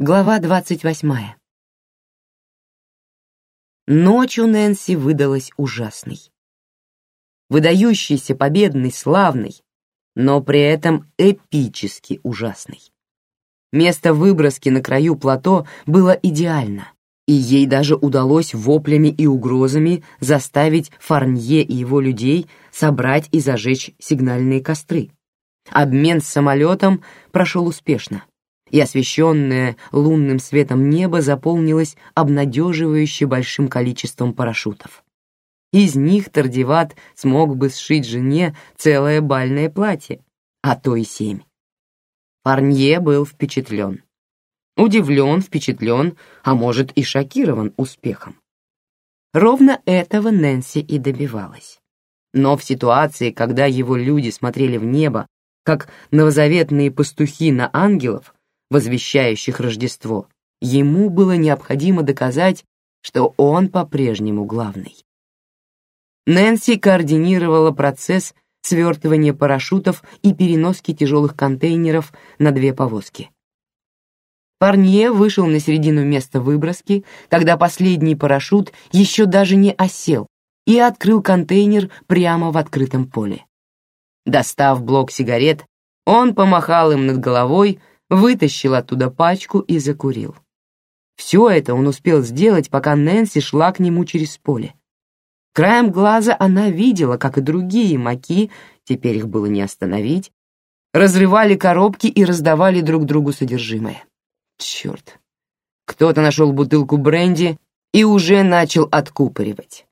Глава двадцать восьмая. Ночь у Нэнси выдалась ужасной. Выдающийся, победный, славный, но при этом эпически ужасный. Место выброски на краю плато было идеально, и ей даже удалось воплями и угрозами заставить Фарнье и его людей собрать и зажечь сигнальные костры. Обмен с самолетом прошел успешно и освещенное лунным светом небо заполнилось обнадеживающе большим количеством парашютов. Из них Тардиват смог бы сшить жене целое бальное платье, а то и семь. Парнье был впечатлен. Удивлен, впечатлен, а может и шокирован успехом. Ровно этого Нэнси и добивалась. Но в ситуации, когда его люди смотрели в небо, как новозаветные пастухи на ангелов, возвещающих Рождество, ему было необходимо доказать, что он по-прежнему главный. Нэнси координировала процесс свертывания парашютов и переноски тяжелых контейнеров на две повозки. Парнье вышел на середину места выброски, когда последний парашют еще даже не осел, и открыл контейнер прямо в открытом поле. Достав блок сигарет, он помахал им над головой, вытащил оттуда пачку и закурил. Все это он успел сделать, пока Нэнси шла к нему через поле. Краем глаза она видела, как и другие маки, теперь их было не остановить, разрывали коробки и раздавали друг другу содержимое. Черт. Кто-то нашел бутылку бренди и уже начал откупоривать.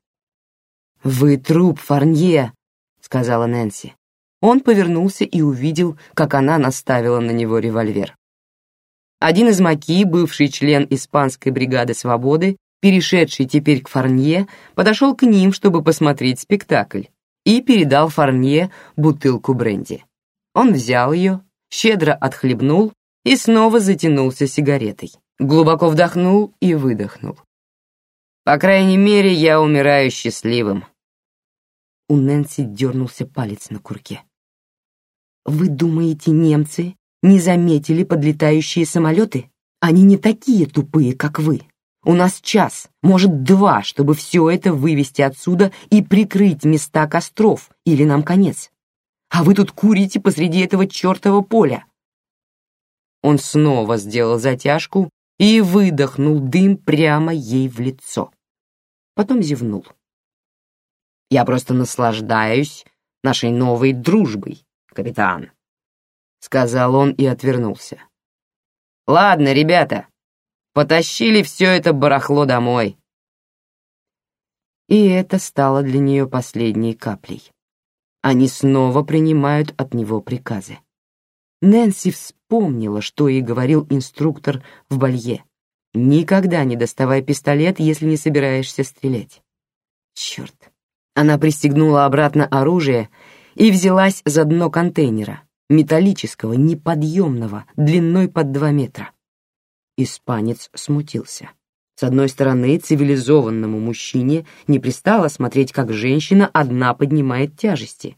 «Вы труп, Фарнье», — сказала Нэнси. Он повернулся и увидел, как она наставила на него револьвер. Один из маки, бывший член испанской бригады свободы, перешедший теперь к Фарнье, подошел к ним, чтобы посмотреть спектакль, и передал Фарнье бутылку бренди. Он взял ее, щедро отхлебнул и снова затянулся сигаретой. Глубоко вдохнул и выдохнул. По крайней мере, я умираю счастливым. У Нэнси дернулся палец на курке. Вы думаете, немцы не заметили подлетающие самолеты? Они не такие тупые, как вы. У нас час, может, два, чтобы все это вывести отсюда и прикрыть места костров, или нам конец. А вы тут курите посреди этого чертова поля. Он снова сделал затяжку и выдохнул дым прямо ей в лицо. Потом зевнул. Я просто наслаждаюсь нашей новой дружбой, капитан», — сказал он и отвернулся. «Ладно, ребята, потащили все это барахло домой». И это стало для нее последней каплей. Они снова принимают от него приказы. Нэнси вспомнила, что ей говорил инструктор в балье. «Никогда не доставай пистолет, если не собираешься стрелять». Черт. Она пристегнула обратно оружие и взялась за дно контейнера, металлического, неподъемного, длиной под два метра. Испанец смутился. С одной стороны, цивилизованному мужчине не пристало смотреть, как женщина одна поднимает тяжести.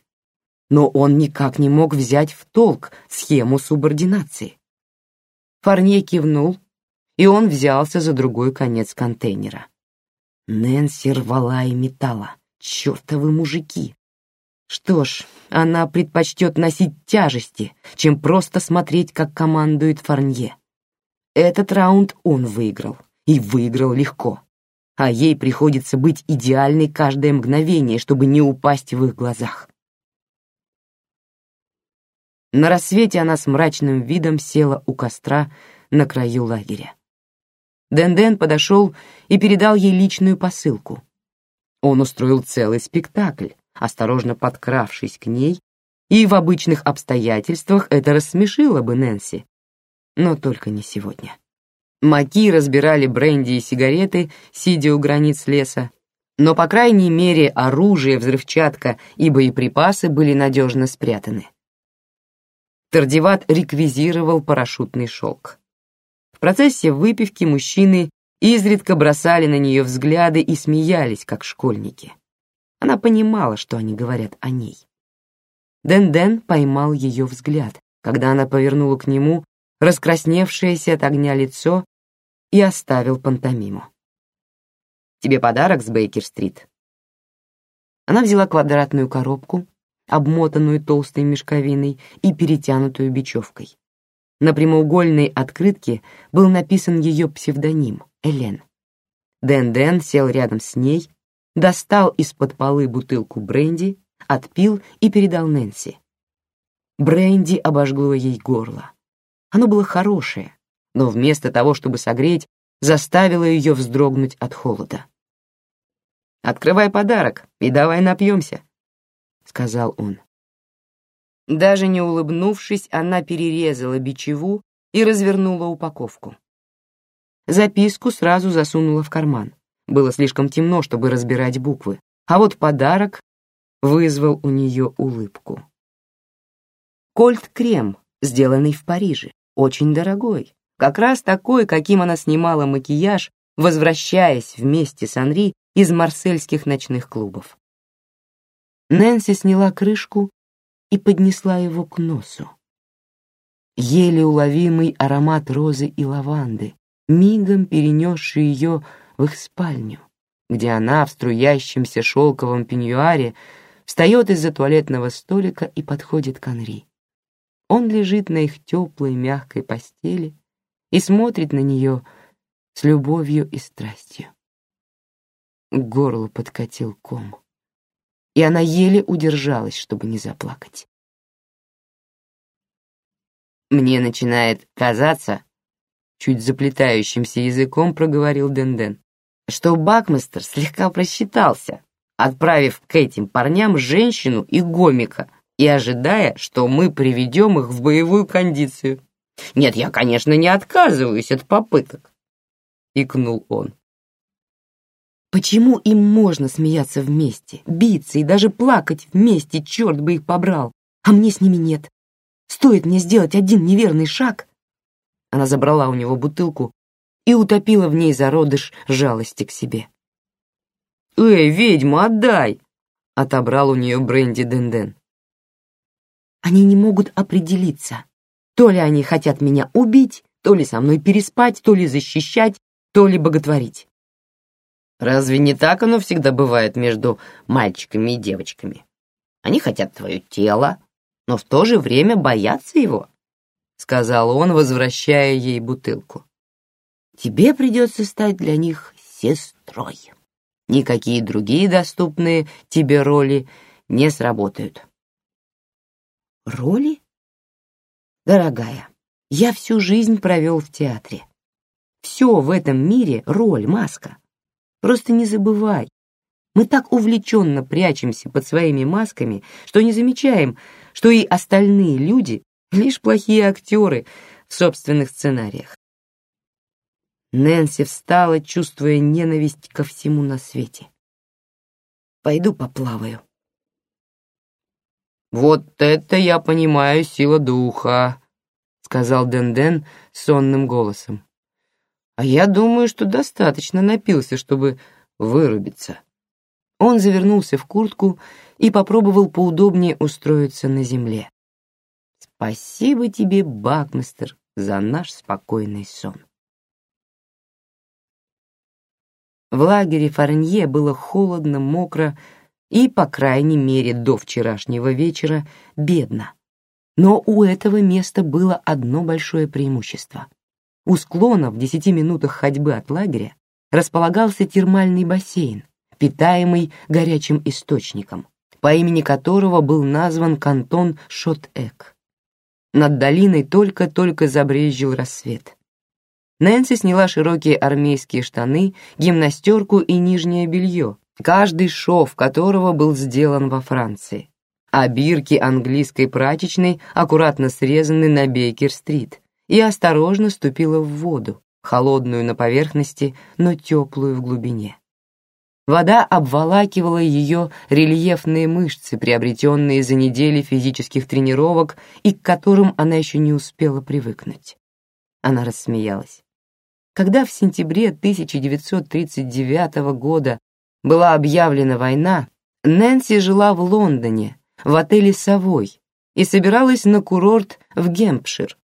Но он никак не мог взять в толк схему субординации. Фарнье кивнул, и он взялся за другой конец контейнера. Нэнси рвала и металла. Чертовы мужики! Что ж, она предпочтет носить тяжести, чем просто смотреть, как командует Фарнье. Этот раунд он выиграл, и выиграл легко. А ей приходится быть идеальной каждое мгновение, чтобы не упасть в их глазах. На рассвете она с мрачным видом села у костра на краю лагеря. Дэн-Дэн подошел и передал ей личную посылку. Он устроил целый спектакль, осторожно подкравшись к ней, и в обычных обстоятельствах это рассмешило бы Нэнси, но только не сегодня. Маки разбирали бренди и сигареты, сидя у границ леса, но, по крайней мере, оружие, взрывчатка и боеприпасы были надежно спрятаны. Тардиват реквизировал парашютный шелк. В процессе выпивки мужчины изредка бросали на нее взгляды и смеялись, как школьники. Она понимала, что они говорят о ней. Дэн-Дэн поймал ее взгляд, когда она повернула к нему раскрасневшееся от огня лицо и оставил пантомиму. «Тебе подарок с Бейкер-стрит?» Она взяла квадратную коробку, обмотанную толстой мешковиной и перетянутую бечевкой. На прямоугольной открытке был написан ее псевдоним — Элен. Дэн-Дэн сел рядом с ней, достал из-под полы бутылку бренди, отпил и передал Нэнси. Бренди обожгло ей горло. Оно было хорошее, но вместо того, чтобы согреть, заставило ее вздрогнуть от холода. «Открывай подарок и давай напьемся», — сказал он. Даже не улыбнувшись, она перерезала бичеву и развернула упаковку. Записку сразу засунула в карман. Было слишком темно, чтобы разбирать буквы, а вот подарок вызвал у нее улыбку. Кольт-крем, сделанный в Париже, очень дорогой, как раз такой, каким она снимала макияж, возвращаясь вместе с Анри из марсельских ночных клубов. Нэнси сняла крышку и поднесла его к носу. Еле уловимый аромат розы и лаванды, мигом перенесший ее в их спальню, где она в струящемся шелковом пеньюаре встает из-за туалетного столика и подходит к Анри. Он лежит на их теплой мягкой постели и смотрит на нее с любовью и страстью. К горлу подкатил ком, и она еле удержалась, чтобы не заплакать. Мне начинает казаться, чуть заплетающимся языком проговорил Денден, что Бакмистер слегка просчитался, отправив к этим парням женщину и гомика и ожидая, что мы приведем их в боевую кондицию. Нет, я, конечно, не отказываюсь от попыток, икнул он. Почему им можно смеяться вместе, биться и даже плакать вместе, черт бы их побрал, а мне с ними нет? Стоит мне сделать один неверный шаг. Она забрала у него бутылку и утопила в ней зародыш жалости к себе. «Эй, ведьма, отдай!» — отобрал у нее бренди Денден. Они не могут определиться. То ли они хотят меня убить, то ли со мной переспать, то ли защищать, то ли боготворить. Разве не так оно всегда бывает между мальчиками и девочками? Они хотят твое тело, но в то же время боятся его, — сказал он, возвращая ей бутылку. Тебе придется стать для них сестрой. Никакие другие доступные тебе роли не сработают. Роли? Дорогая, я всю жизнь провел в театре. Все в этом мире — роль, маска. Просто не забывай. Мы так увлеченно прячемся под своими масками, что не замечаем, что и остальные люди — лишь плохие актеры в собственных сценариях. Нэнси встала, чувствуя ненависть ко всему на свете. «Пойду поплаваю», «Вот это я понимаю сила духа», — сказал Денден сонным голосом. «А я думаю, что достаточно напился, чтобы вырубиться». Он завернулся в куртку и попробовал поудобнее устроиться на земле. «Спасибо тебе, Бакмистер, за наш спокойный сон». В лагере Фарнье было холодно, мокро и, по крайней мере, до вчерашнего вечера бедно. Но у этого места было одно большое преимущество. У склона в десяти минутах ходьбы от лагеря располагался термальный бассейн, питаемый горячим источником, по имени которого был назван кантон Шот-Эк. Над долиной только-только забрезжил рассвет. Нэнси сняла широкие армейские штаны, гимнастерку и нижнее белье, каждый шов которого был сделан во Франции, а бирки английской прачечной аккуратно срезаны на Бейкер-стрит, и осторожно ступила в воду, холодную на поверхности, но теплую в глубине. Вода обволакивала ее рельефные мышцы, приобретенные за недели физических тренировок и к которым она еще не успела привыкнуть. Она рассмеялась. Когда в сентябре 1939 года была объявлена война, Нэнси жила в Лондоне, в отеле «Совой», и собиралась на курорт в Гемпшир,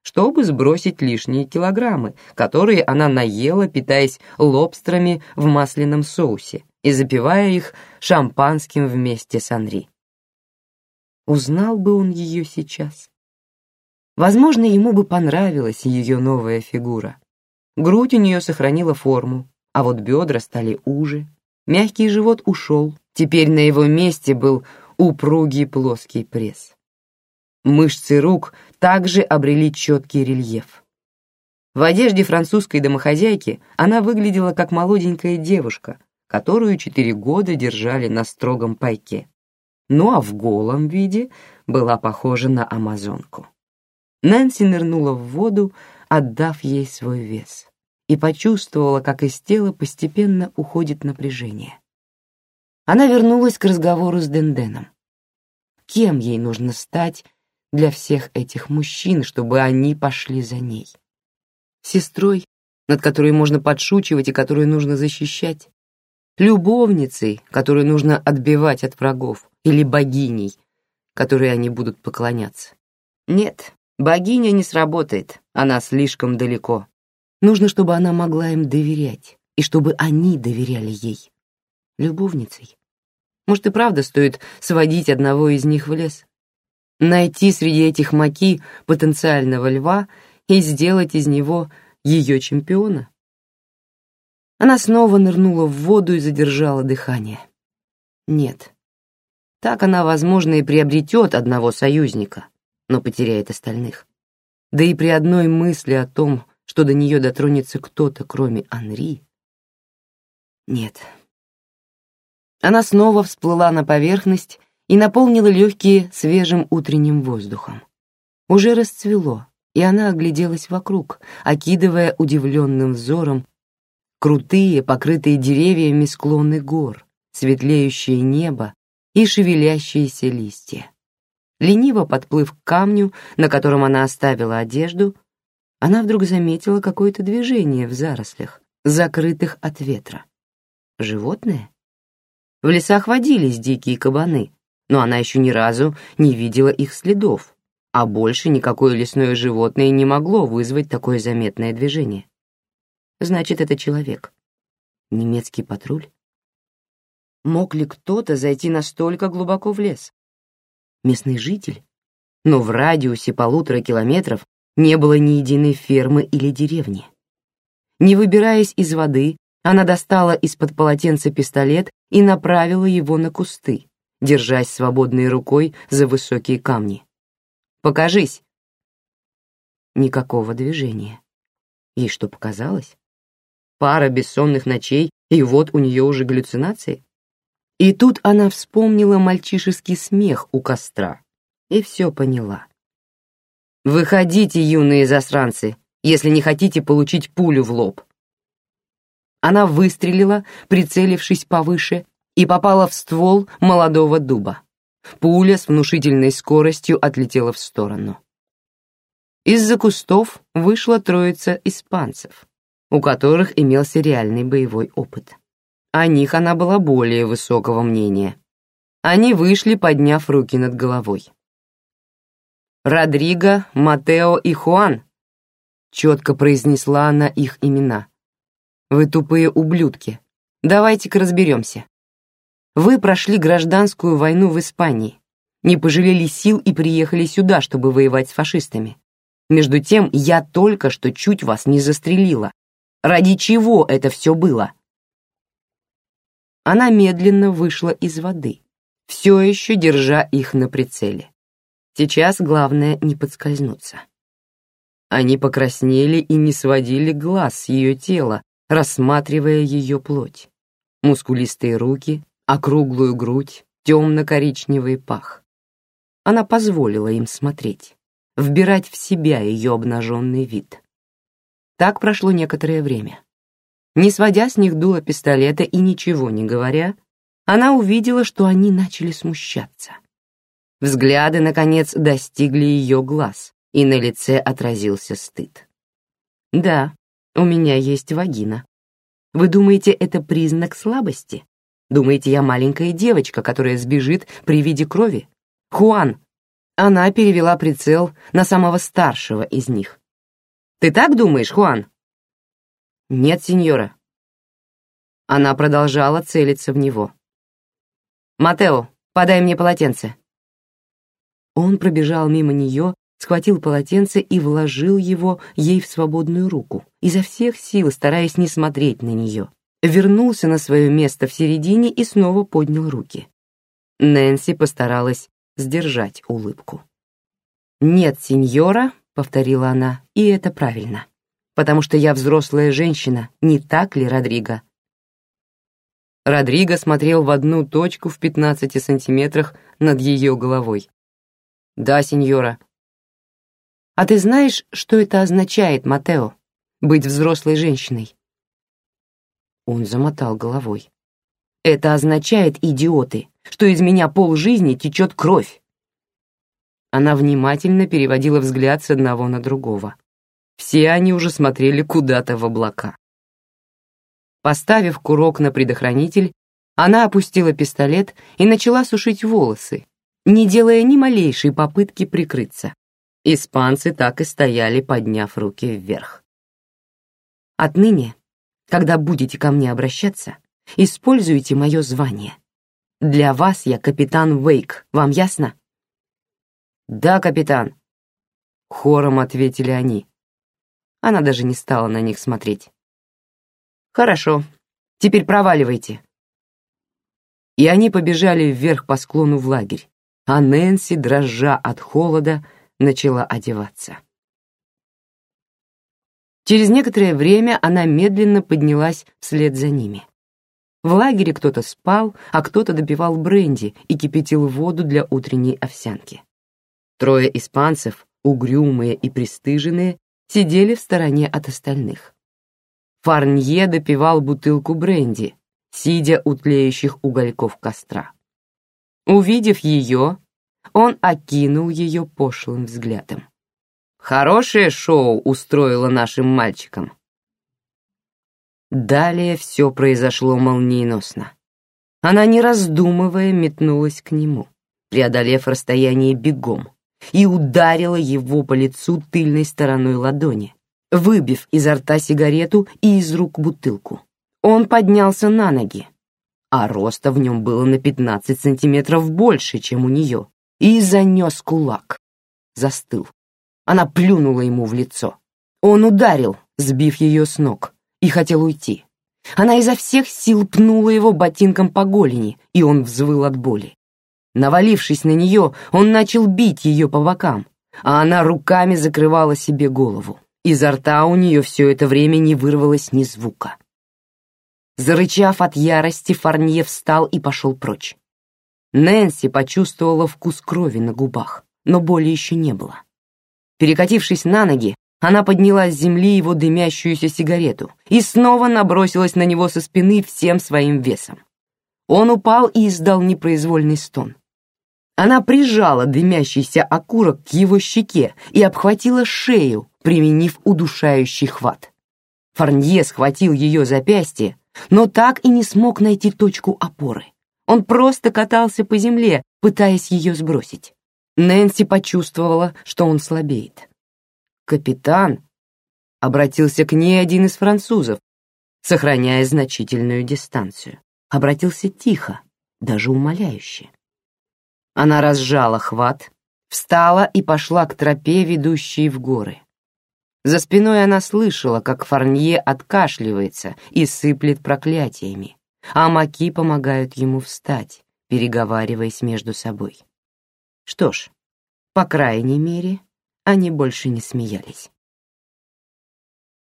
чтобы сбросить лишние килограммы, которые она наела, питаясь лобстерами в масляном соусе и запивая их шампанским вместе с Анри. Узнал бы он ее сейчас. Возможно, ему бы понравилась ее новая фигура. Грудь у нее сохранила форму, а вот бедра стали уже. Мягкий живот ушел, теперь на его месте был упругий плоский пресс. Мышцы рук также обрели четкий рельеф. В одежде французской домохозяйки она выглядела как молоденькая девушка, которую четыре года держали на строгом пайке. Ну а в голом виде была похожа на амазонку. Нэнси нырнула в воду, отдав ей свой вес, и почувствовала, как из тела постепенно уходит напряжение. Она вернулась к разговору с Денденом. Кем ей нужно стать для всех этих мужчин, чтобы они пошли за ней? Сестрой, над которой можно подшучивать и которую нужно защищать? Любовницей, которую нужно отбивать от врагов? Или богиней, которой они будут поклоняться? Нет, богиня не сработает, она слишком далеко. Нужно, чтобы она могла им доверять, и чтобы они доверяли ей. Любовницей. Может, и правда стоит сводить одного из них в лес? Найти среди этих маки потенциального льва и сделать из него ее чемпиона? Она снова нырнула в воду и задержала дыхание. Нет. Так она, возможно, и приобретет одного союзника, но потеряет остальных. Да и при одной мысли о том, что до нее дотронется кто-то, кроме Анри... Нет. Она снова всплыла на поверхность и наполнила легкие свежим утренним воздухом. Уже расцвело, и она огляделась вокруг, окидывая удивленным взором крутые, покрытые деревьями склоны гор, светлеющее небо и шевелящиеся листья. Лениво подплыв к камню, на котором она оставила одежду, она вдруг заметила какое-то движение в зарослях, закрытых от ветра. Животное? В лесах водились дикие кабаны, но она еще ни разу не видела их следов, а больше никакое лесное животное не могло вызвать такое заметное движение. Значит, это человек. Немецкий патруль? Мог ли кто-то зайти настолько глубоко в лес? Местный житель? Но в радиусе полутора километров не было ни единой фермы или деревни. Не выбираясь из воды, она достала из-под полотенца пистолет и направила его на кусты, держась свободной рукой за высокие камни. «Покажись!» Никакого движения. Ей что, показалось? Пара бессонных ночей, и вот у нее уже галлюцинации? И тут она вспомнила мальчишеский смех у костра и все поняла. «Выходите, юные засранцы, если не хотите получить пулю в лоб». Она выстрелила, прицелившись повыше, и попала в ствол молодого дуба. Пуля с внушительной скоростью отлетела в сторону. Из-за кустов вышла троица испанцев, у которых имелся реальный боевой опыт. О них она была более высокого мнения. Они вышли, подняв руки над головой. Родриго, Матео и Хуан», — четко произнесла она их имена. «Вы тупые ублюдки. Давайте-ка разберемся. Вы прошли гражданскую войну в Испании, не пожалели сил и приехали сюда, чтобы воевать с фашистами. Между тем, я только что чуть вас не застрелила. Ради чего это все было?» Она медленно вышла из воды, все еще держа их на прицеле. Сейчас главное не подскользнуться. Они покраснели и не сводили глаз с ее тела, рассматривая ее плоть. Мускулистые руки, округлую грудь, темно-коричневый пах. Она позволила им смотреть, вбирать в себя ее обнаженный вид. Так прошло некоторое время. Не сводя с них дуло пистолета и ничего не говоря, она увидела, что они начали смущаться. Взгляды, наконец, достигли ее глаз, и на лице отразился стыд. «Да, у меня есть вагина. Вы думаете, это признак слабости? Думаете, я маленькая девочка, которая сбежит при виде крови? Хуан, Она перевела прицел на самого старшего из них. «Ты так думаешь, Хуан?» «Нет, сеньора». Она продолжала целиться в него. «Матео, подай мне полотенце». Он пробежал мимо нее, схватил полотенце и вложил его ей в свободную руку, изо всех сил стараясь не смотреть на нее. Вернулся на свое место в середине и снова поднял руки. Нэнси постаралась сдержать улыбку. «Нет, сеньора», — повторила она, — «и это правильно, потому что я взрослая женщина, не так ли, Родриго?» Родриго смотрел в одну точку в 15 сантиметрах над ее головой. «Да, сеньора». «А ты знаешь, что это означает, Матео, быть взрослой женщиной?» Он замотал головой. «Это означает, идиоты, что из меня полжизни течет кровь. Она внимательно переводила взгляд с одного на другого. Все они уже смотрели куда-то в облака. Поставив курок на предохранитель, она опустила пистолет и начала сушить волосы, не делая ни малейшей попытки прикрыться. Испанцы так и стояли, подняв руки вверх. «Отныне, когда будете ко мне обращаться, используйте мое звание», для вас я капитан Вейк, вам ясно? Да, капитан. Хором ответили они. Она даже не стала на них смотреть. Хорошо. Теперь проваливайте. И они побежали вверх по склону в лагерь, а Нэнси, дрожа от холода, начала одеваться. Через некоторое время она медленно поднялась вслед за ними. В лагере кто-то спал, а кто-то допивал бренди и кипятил воду для утренней овсянки. Трое испанцев, угрюмые и пристыженные, сидели в стороне от остальных. Фарнье допивал бутылку бренди, сидя у тлеющих угольков костра. Увидев ее, он окинул ее пошлым взглядом. «Хорошее шоу устроила нашим мальчикам», Далее все произошло молниеносно. Она, не раздумывая, метнулась к нему, преодолев расстояние бегом, и ударила его по лицу тыльной стороной ладони, выбив изо рта сигарету и из рук бутылку. Он поднялся на ноги, а роста в нем было на 15 сантиметров больше, чем у нее, и занес кулак. Застыл. Она плюнула ему в лицо. Он ударил, сбив ее с ног и хотел уйти. Она изо всех сил пнула его ботинком по голени, и он взвыл от боли. Навалившись на нее, он начал бить ее по бокам, а она руками закрывала себе голову. Изо рта у нее все это время не вырвалось ни звука. Зарычав от ярости, Фарнье встал и пошел прочь. Нэнси почувствовала вкус крови на губах, но боли еще не было. Перекатившись на ноги, она подняла с земли его дымящуюся сигарету и снова набросилась на него со спины всем своим весом. Он упал и издал непроизвольный стон. Она прижала дымящийся окурок к его щеке и обхватила шею, применив удушающий хват. Фарнье схватил ее запястье, но так и не смог найти точку опоры. Он просто катался по земле, пытаясь ее сбросить. Нэнси почувствовала, что он слабеет. «Капитан!» — обратился к ней один из французов, сохраняя значительную дистанцию. Обратился тихо, даже умоляюще. Она разжала хват, встала и пошла к тропе, ведущей в горы. За спиной она слышала, как Фарнье откашливается и сыплет проклятиями, а маки помогают ему встать, переговариваясь между собой. Что ж, по крайней мере, они больше не смеялись.